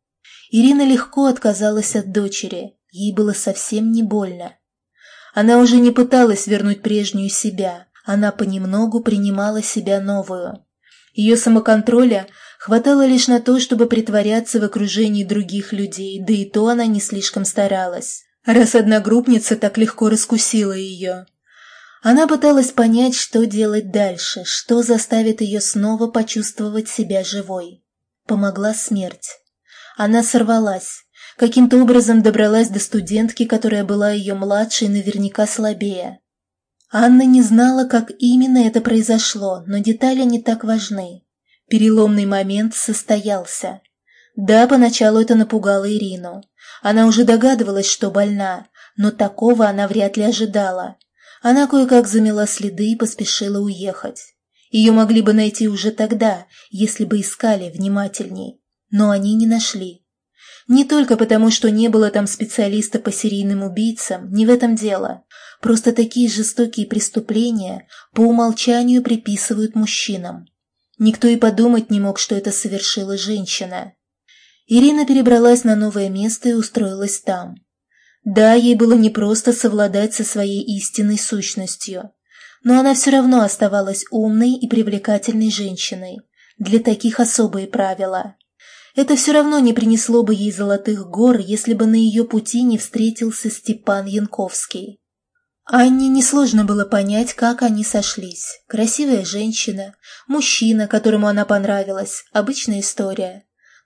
Ирина легко отказалась от дочери, ей было совсем не больно. Она уже не пыталась вернуть прежнюю себя, она понемногу принимала себя новую. Ее самоконтроля хватало лишь на то, чтобы притворяться в окружении других людей, да и то она не слишком старалась, раз одногруппница так легко раскусила ее. Она пыталась понять, что делать дальше, что заставит ее снова почувствовать себя живой. Помогла смерть. Она сорвалась, каким-то образом добралась до студентки, которая была ее младшей, наверняка слабее. Анна не знала, как именно это произошло, но детали не так важны. Переломный момент состоялся. Да, поначалу это напугало Ирину. Она уже догадывалась, что больна, но такого она вряд ли ожидала. Она кое-как замела следы и поспешила уехать. Ее могли бы найти уже тогда, если бы искали внимательней. Но они не нашли. Не только потому, что не было там специалиста по серийным убийцам, не в этом дело. Просто такие жестокие преступления по умолчанию приписывают мужчинам. Никто и подумать не мог, что это совершила женщина. Ирина перебралась на новое место и устроилась там. Да, ей было непросто совладать со своей истинной сущностью, но она все равно оставалась умной и привлекательной женщиной. Для таких особые правила. Это все равно не принесло бы ей золотых гор, если бы на ее пути не встретился Степан Янковский. Анне несложно было понять, как они сошлись. Красивая женщина, мужчина, которому она понравилась, обычная история.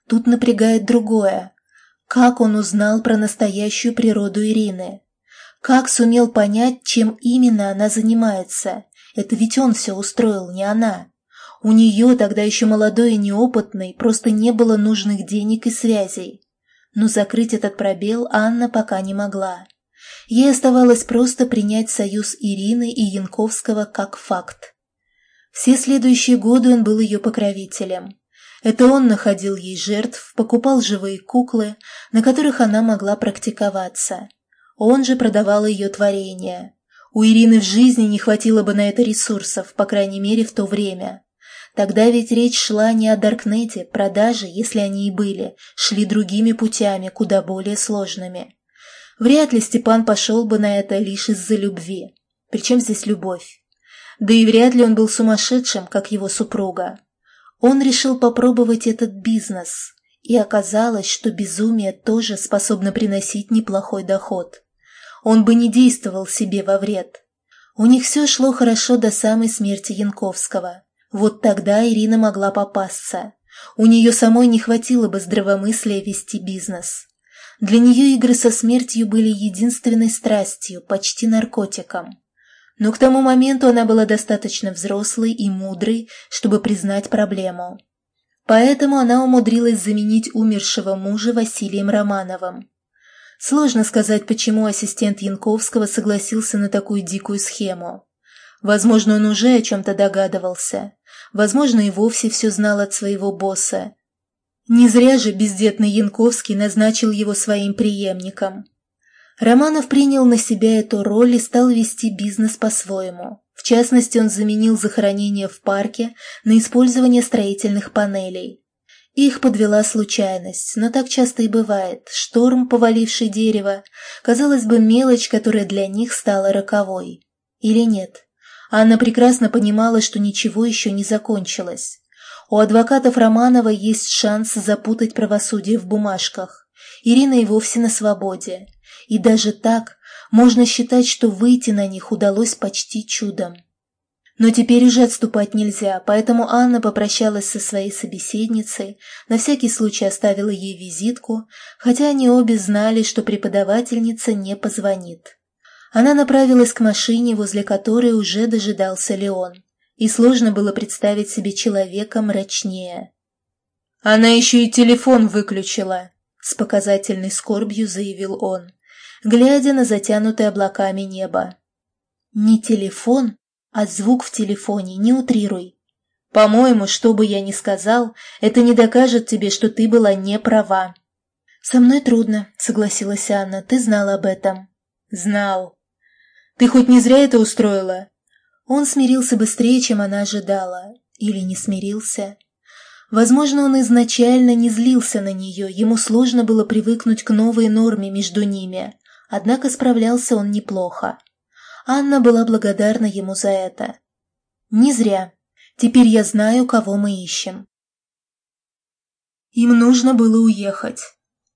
Тут напрягает другое. Как он узнал про настоящую природу Ирины? Как сумел понять, чем именно она занимается? Это ведь он все устроил, не она. У нее, тогда еще молодой и неопытной, просто не было нужных денег и связей. Но закрыть этот пробел Анна пока не могла. Ей оставалось просто принять союз Ирины и Янковского как факт. Все следующие годы он был ее покровителем. Это он находил ей жертв, покупал живые куклы, на которых она могла практиковаться. Он же продавал ее творения. У Ирины в жизни не хватило бы на это ресурсов, по крайней мере, в то время. Тогда ведь речь шла не о Даркнете, продажи, если они и были, шли другими путями, куда более сложными. Вряд ли Степан пошел бы на это лишь из-за любви. Причем здесь любовь? Да и вряд ли он был сумасшедшим, как его супруга. Он решил попробовать этот бизнес, и оказалось, что безумие тоже способно приносить неплохой доход. Он бы не действовал себе во вред. У них все шло хорошо до самой смерти Янковского. Вот тогда Ирина могла попасться. У нее самой не хватило бы здравомыслия вести бизнес. Для нее игры со смертью были единственной страстью, почти наркотиком. Но к тому моменту она была достаточно взрослой и мудрой, чтобы признать проблему. Поэтому она умудрилась заменить умершего мужа Василием Романовым. Сложно сказать, почему ассистент Янковского согласился на такую дикую схему. Возможно, он уже о чем-то догадывался. Возможно, и вовсе все знал от своего босса. Не зря же бездетный Янковский назначил его своим преемником. Романов принял на себя эту роль и стал вести бизнес по-своему. В частности, он заменил захоронение в парке на использование строительных панелей. Их подвела случайность, но так часто и бывает. Шторм, поваливший дерево, казалось бы, мелочь, которая для них стала роковой. Или нет? Анна прекрасно понимала, что ничего еще не закончилось. У адвокатов Романова есть шанс запутать правосудие в бумажках. Ирина и вовсе на свободе. И даже так можно считать, что выйти на них удалось почти чудом. Но теперь уже отступать нельзя, поэтому Анна попрощалась со своей собеседницей, на всякий случай оставила ей визитку, хотя они обе знали, что преподавательница не позвонит. Она направилась к машине, возле которой уже дожидался Леон, и сложно было представить себе человека мрачнее. «Она еще и телефон выключила», — с показательной скорбью заявил он глядя на затянутое облаками небо. Не телефон, а звук в телефоне, не утрируй. По-моему, что бы я ни сказал, это не докажет тебе, что ты была не права. Со мной трудно, согласилась Анна, ты знал об этом. Знал. Ты хоть не зря это устроила? Он смирился быстрее, чем она ожидала. Или не смирился. Возможно, он изначально не злился на нее, ему сложно было привыкнуть к новой норме между ними. Однако справлялся он неплохо. Анна была благодарна ему за это. Не зря. Теперь я знаю, кого мы ищем. Им нужно было уехать.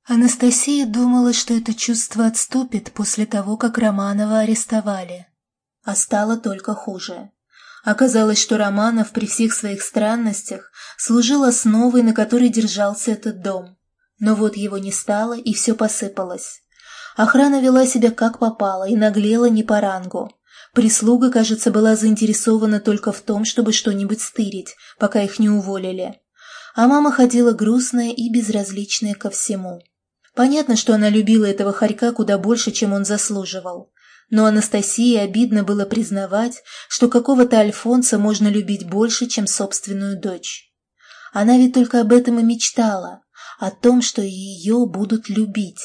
Анастасия думала, что это чувство отступит после того, как Романова арестовали. А стало только хуже. Оказалось, что Романов при всех своих странностях служил основой, на которой держался этот дом. Но вот его не стало, и все посыпалось. Охрана вела себя как попало и наглела не по рангу. Прислуга, кажется, была заинтересована только в том, чтобы что-нибудь стырить, пока их не уволили. А мама ходила грустная и безразличная ко всему. Понятно, что она любила этого хорька куда больше, чем он заслуживал. Но Анастасии обидно было признавать, что какого-то Альфонса можно любить больше, чем собственную дочь. Она ведь только об этом и мечтала, о том, что ее будут любить.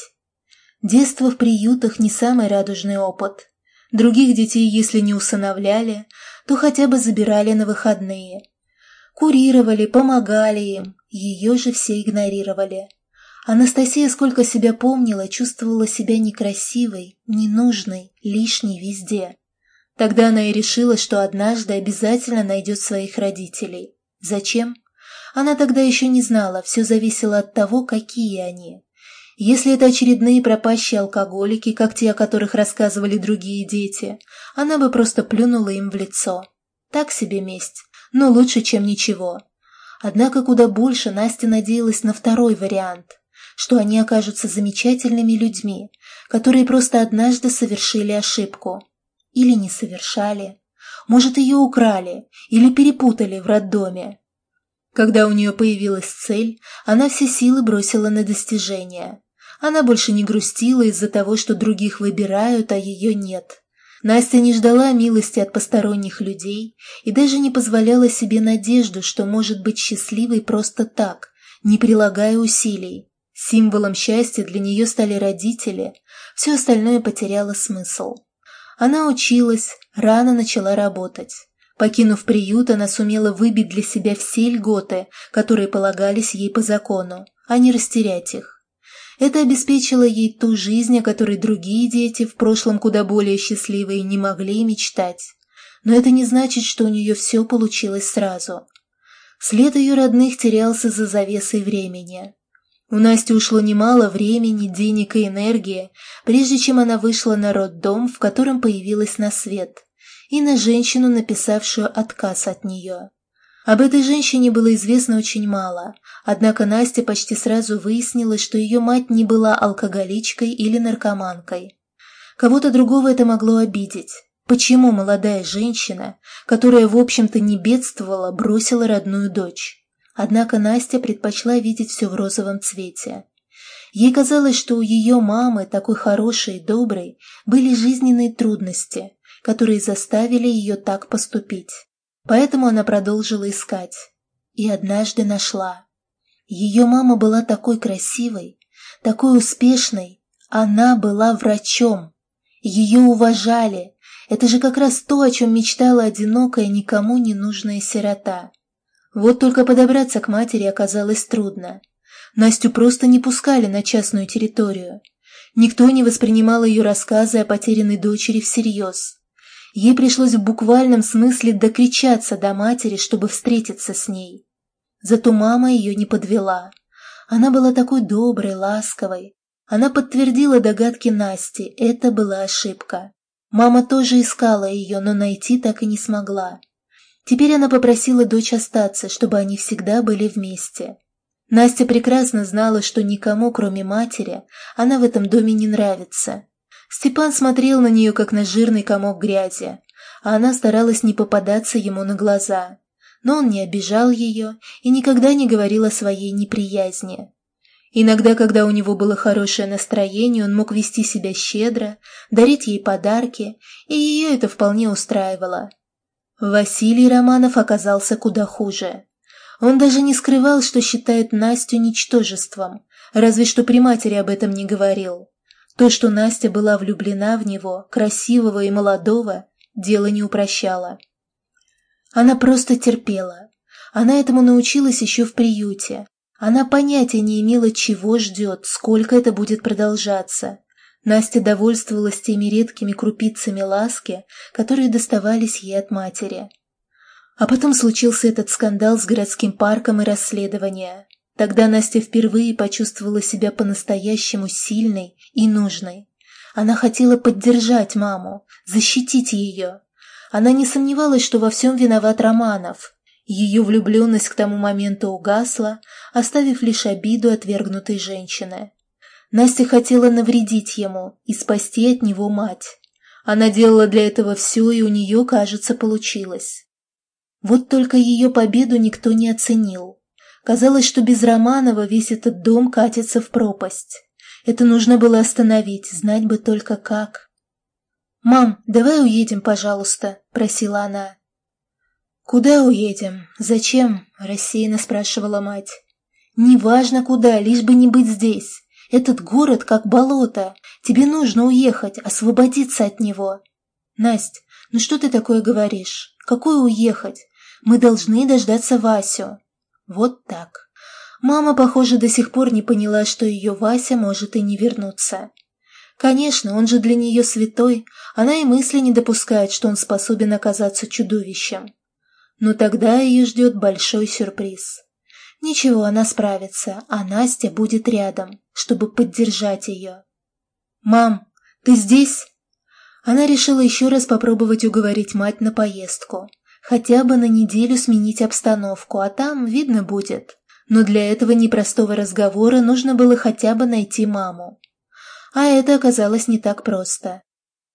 Детство в приютах не самый радужный опыт. Других детей, если не усыновляли, то хотя бы забирали на выходные. Курировали, помогали им, ее же все игнорировали. Анастасия, сколько себя помнила, чувствовала себя некрасивой, ненужной, лишней везде. Тогда она и решила, что однажды обязательно найдет своих родителей. Зачем? Она тогда еще не знала, все зависело от того, какие они. Если это очередные пропащие алкоголики, как те, о которых рассказывали другие дети, она бы просто плюнула им в лицо. Так себе месть, но лучше, чем ничего. Однако куда больше Настя надеялась на второй вариант, что они окажутся замечательными людьми, которые просто однажды совершили ошибку. Или не совершали. Может, ее украли или перепутали в роддоме. Когда у нее появилась цель, она все силы бросила на достижение. Она больше не грустила из-за того, что других выбирают, а ее нет. Настя не ждала милости от посторонних людей и даже не позволяла себе надежду, что может быть счастливой просто так, не прилагая усилий. Символом счастья для нее стали родители, все остальное потеряло смысл. Она училась, рано начала работать. Покинув приют, она сумела выбить для себя все льготы, которые полагались ей по закону, а не растерять их. Это обеспечило ей ту жизнь, о которой другие дети, в прошлом куда более счастливые, не могли мечтать. Но это не значит, что у нее все получилось сразу. След ее родных терялся за завесой времени. У Насти ушло немало времени, денег и энергии, прежде чем она вышла на роддом, в котором появилась на свет – и на женщину, написавшую отказ от нее. Об этой женщине было известно очень мало, однако Настя почти сразу выяснила, что ее мать не была алкоголичкой или наркоманкой. Кого-то другого это могло обидеть. Почему молодая женщина, которая, в общем-то, не бедствовала, бросила родную дочь? Однако Настя предпочла видеть все в розовом цвете. Ей казалось, что у ее мамы, такой хорошей и доброй, были жизненные трудности, которые заставили ее так поступить. Поэтому она продолжила искать. И однажды нашла. Ее мама была такой красивой, такой успешной. Она была врачом. Ее уважали. Это же как раз то, о чем мечтала одинокая, никому не нужная сирота. Вот только подобраться к матери оказалось трудно. Настю просто не пускали на частную территорию. Никто не воспринимал ее рассказы о потерянной дочери всерьез. Ей пришлось в буквальном смысле докричаться до матери, чтобы встретиться с ней. Зато мама ее не подвела. Она была такой доброй, ласковой. Она подтвердила догадки Насти, это была ошибка. Мама тоже искала ее, но найти так и не смогла. Теперь она попросила дочь остаться, чтобы они всегда были вместе. Настя прекрасно знала, что никому, кроме матери, она в этом доме не нравится. Степан смотрел на нее, как на жирный комок грязи, а она старалась не попадаться ему на глаза. Но он не обижал ее и никогда не говорил о своей неприязни. Иногда, когда у него было хорошее настроение, он мог вести себя щедро, дарить ей подарки, и ее это вполне устраивало. Василий Романов оказался куда хуже. Он даже не скрывал, что считает Настю ничтожеством, разве что при матери об этом не говорил. То, что Настя была влюблена в него, красивого и молодого, дело не упрощало. Она просто терпела. Она этому научилась еще в приюте. Она понятия не имела, чего ждет, сколько это будет продолжаться. Настя довольствовалась теми редкими крупицами ласки, которые доставались ей от матери. А потом случился этот скандал с городским парком и расследование. Тогда Настя впервые почувствовала себя по-настоящему сильной и нужной. Она хотела поддержать маму, защитить ее. Она не сомневалась, что во всем виноват Романов. Ее влюбленность к тому моменту угасла, оставив лишь обиду отвергнутой женщины. Настя хотела навредить ему и спасти от него мать. Она делала для этого все, и у нее, кажется, получилось. Вот только ее победу никто не оценил. Казалось, что без Романова весь этот дом катится в пропасть. Это нужно было остановить, знать бы только как. «Мам, давай уедем, пожалуйста», — просила она. «Куда уедем? Зачем?» — рассеянно спрашивала мать. «Неважно куда, лишь бы не быть здесь. Этот город как болото. Тебе нужно уехать, освободиться от него». «Насть, ну что ты такое говоришь? Какое уехать? Мы должны дождаться Васю». Вот так. Мама, похоже, до сих пор не поняла, что ее Вася может и не вернуться. Конечно, он же для нее святой, она и мысли не допускает, что он способен оказаться чудовищем. Но тогда ее ждет большой сюрприз. Ничего, она справится, а Настя будет рядом, чтобы поддержать ее. «Мам, ты здесь?» Она решила еще раз попробовать уговорить мать на поездку. Хотя бы на неделю сменить обстановку, а там видно будет. Но для этого непростого разговора нужно было хотя бы найти маму. А это оказалось не так просто.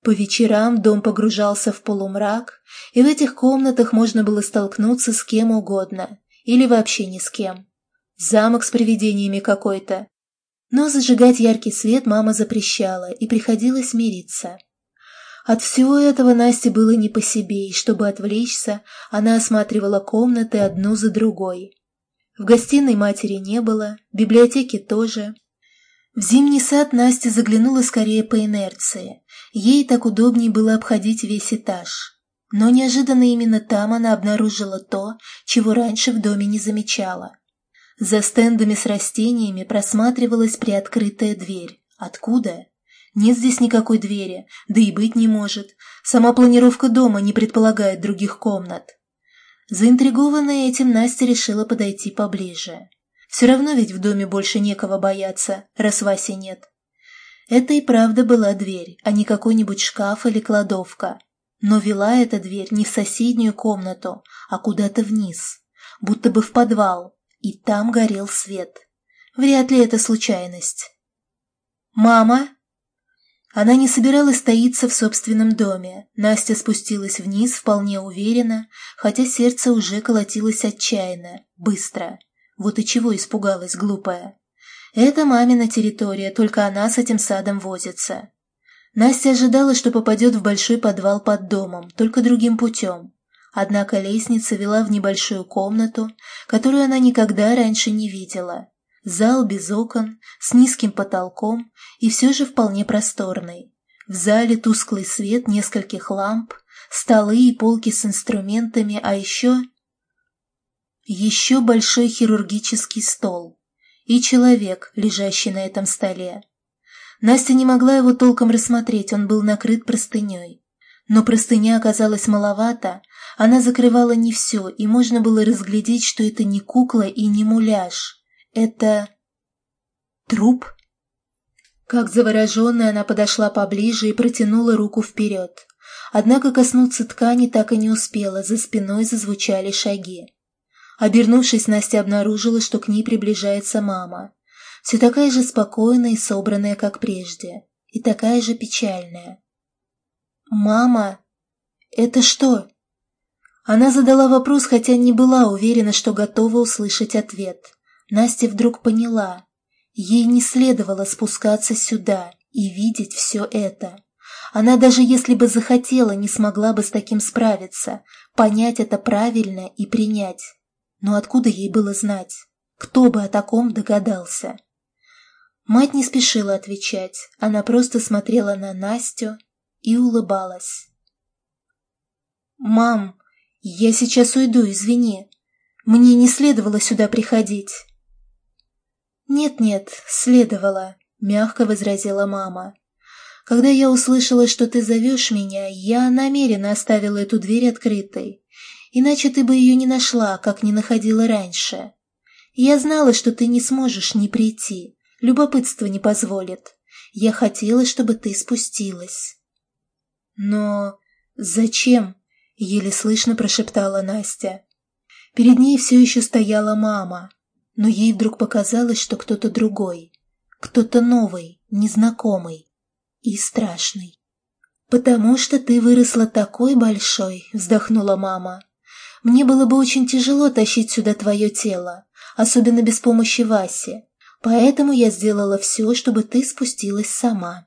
По вечерам дом погружался в полумрак, и в этих комнатах можно было столкнуться с кем угодно, или вообще ни с кем. Замок с привидениями какой-то. Но зажигать яркий свет мама запрещала, и приходилось мириться. От всего этого Насте было не по себе, и чтобы отвлечься, она осматривала комнаты одну за другой. В гостиной матери не было, в библиотеке тоже. В зимний сад Настя заглянула скорее по инерции. Ей так удобнее было обходить весь этаж. Но неожиданно именно там она обнаружила то, чего раньше в доме не замечала. За стендами с растениями просматривалась приоткрытая дверь. Откуда? Нет здесь никакой двери, да и быть не может. Сама планировка дома не предполагает других комнат. Заинтригованная этим, Настя решила подойти поближе. Все равно ведь в доме больше некого бояться, раз Васи нет. Это и правда была дверь, а не какой-нибудь шкаф или кладовка. Но вела эта дверь не в соседнюю комнату, а куда-то вниз, будто бы в подвал, и там горел свет. Вряд ли это случайность. «Мама!» Она не собиралась таиться в собственном доме. Настя спустилась вниз вполне уверенно, хотя сердце уже колотилось отчаянно, быстро. Вот и чего испугалась глупая. Это мамина территория, только она с этим садом возится. Настя ожидала, что попадет в большой подвал под домом, только другим путем. Однако лестница вела в небольшую комнату, которую она никогда раньше не видела. Зал без окон, с низким потолком и все же вполне просторный. В зале тусклый свет нескольких ламп, столы и полки с инструментами, а еще... Еще большой хирургический стол и человек, лежащий на этом столе. Настя не могла его толком рассмотреть, он был накрыт простыней. Но простыня оказалась маловато, она закрывала не все, и можно было разглядеть, что это не кукла и не муляж. Это... труп? Как завороженная она подошла поближе и протянула руку вперед. Однако коснуться ткани так и не успела, за спиной зазвучали шаги. Обернувшись, Настя обнаружила, что к ней приближается мама. Все такая же спокойная и собранная, как прежде, и такая же печальная. «Мама, это что?» Она задала вопрос, хотя не была уверена, что готова услышать ответ. Настя вдруг поняла. Ей не следовало спускаться сюда и видеть все это. Она даже если бы захотела, не смогла бы с таким справиться, понять это правильно и принять. Но откуда ей было знать? Кто бы о таком догадался? Мать не спешила отвечать, она просто смотрела на Настю и улыбалась. «Мам, я сейчас уйду, извини. Мне не следовало сюда приходить». «Нет-нет, следовало», — мягко возразила мама. «Когда я услышала, что ты зовешь меня, я намеренно оставила эту дверь открытой. Иначе ты бы ее не нашла, как не находила раньше. Я знала, что ты не сможешь не прийти. Любопытство не позволит. Я хотела, чтобы ты спустилась». «Но зачем?» — еле слышно прошептала Настя. Перед ней все еще стояла мама, но ей вдруг показалось, что кто-то другой, кто-то новый, незнакомый и страшный. «Потому что ты выросла такой большой», — вздохнула мама. «Мне было бы очень тяжело тащить сюда твое тело, особенно без помощи Васи, поэтому я сделала все, чтобы ты спустилась сама».